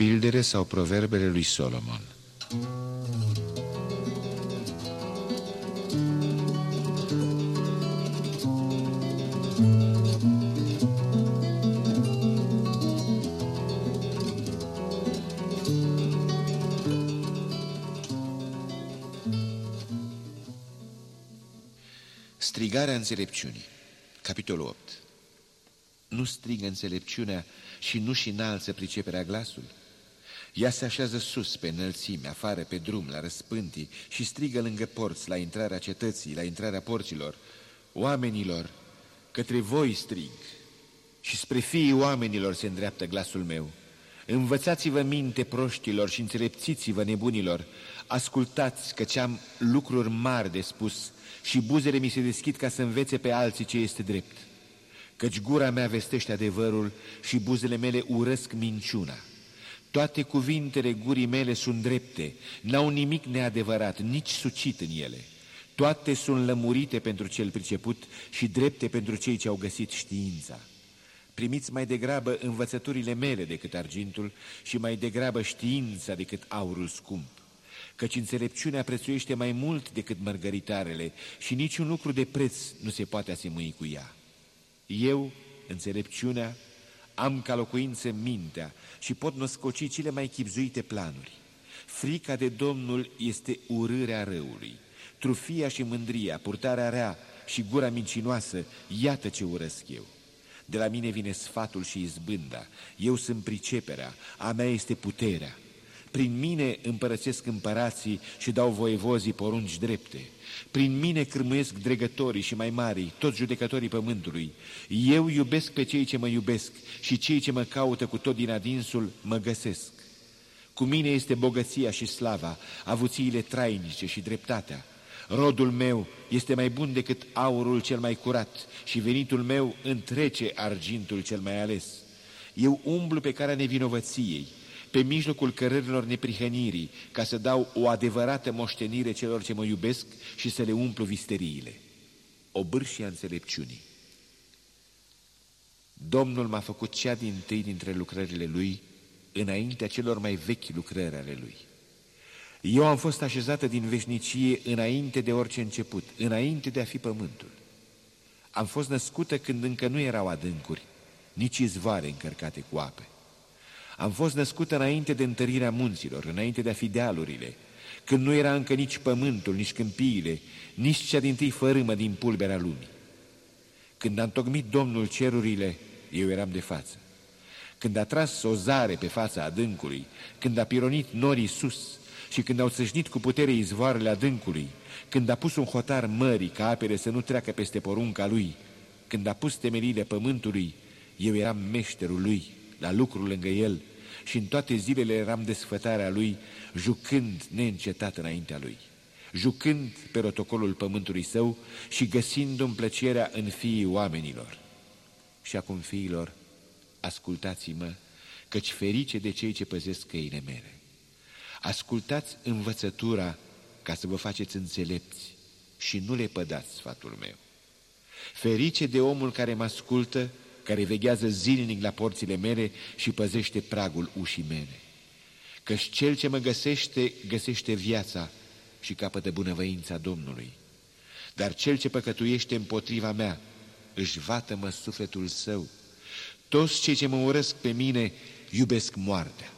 Înțelegere sau proverbele lui Solomon Strigarea înțelepciunii Capitolul 8 Nu strigă înțelepciunea și nu-și înalță priceperea glasul? Ea se așează sus, pe înălțime, afară, pe drum, la răspântii și strigă lângă porți, la intrarea cetății, la intrarea porților. Oamenilor, către voi strig și spre fiii oamenilor se îndreaptă glasul meu. Învățați-vă minte proștilor și înțelepțiți-vă nebunilor. Ascultați că ce am lucruri mari de spus și buzele mi se deschid ca să învețe pe alții ce este drept. Căci gura mea vestește adevărul și buzele mele urăsc minciuna. Toate cuvintele gurii mele sunt drepte, n-au nimic neadevărat, nici sucit în ele. Toate sunt lămurite pentru cel priceput și drepte pentru cei ce au găsit știința. Primiți mai degrabă învățăturile mele decât argintul și mai degrabă știința decât aurul scump căci înțelepciunea prețuiește mai mult decât mărgăritarele și niciun lucru de preț nu se poate asemui cu ea. Eu, înțelepciunea, am ca locuință mintea și pot născoci cele mai chipzuite planuri. Frica de Domnul este urârea răului, trufia și mândria, purtarea rea și gura mincinoasă, iată ce urăsc eu. De la mine vine sfatul și izbânda, eu sunt priceperea, a mea este puterea. Prin mine împărățesc împărații și dau voievozii porunci drepte. Prin mine cârmuiesc dregătorii și mai mari, toți judecătorii pământului. Eu iubesc pe cei ce mă iubesc și cei ce mă caută cu tot din adinsul mă găsesc. Cu mine este bogăția și slava, avuțiile trainice și dreptatea. Rodul meu este mai bun decât aurul cel mai curat și venitul meu întrece argintul cel mai ales. Eu umblu pe cara nevinovăției, pe mijlocul cărărilor neprihănirii, ca să dau o adevărată moștenire celor ce mă iubesc și să le umplu visteriile. O bârșie a înțelepciunii. Domnul m-a făcut cea din tâi dintre lucrările Lui, înaintea celor mai vechi lucrări ale Lui. Eu am fost așezată din veșnicie înainte de orice început, înainte de a fi pământul. Am fost născută când încă nu erau adâncuri, nici izvoare încărcate cu ape. Am fost născută înainte de întărirea munților, înainte de a fi dealurile, când nu era încă nici pământul, nici câmpiile, nici cea din tâi fărâmă din pulberea lumii. Când a întocmit Domnul cerurile, eu eram de față. Când a tras o zare pe fața adâncului, când a pironit norii sus și când au țâșnit cu putere izvoarele adâncului, când a pus un hotar mării ca apele să nu treacă peste porunca lui, când a pus temelile pământului, eu eram meșterul lui, la lucru lângă el, și în toate zilele eram desfătarea lui, jucând neîncetat înaintea lui, jucând pe protocolul pământului său și găsindu-mi plăcerea în fiii oamenilor. Și acum, fiilor, ascultați-mă, căci ferice de cei ce păzesc căile mele. Ascultați învățătura ca să vă faceți înțelepți și nu le pădați sfatul meu. Ferice de omul care mă ascultă care veghează zilnic la porțile mele și păzește pragul ușii mele. Căci cel ce mă găsește, găsește viața și capătă bunăvăința Domnului. Dar cel ce păcătuiește împotriva mea, își vată-mă sufletul său. Toți cei ce mă urăsc pe mine iubesc moartea.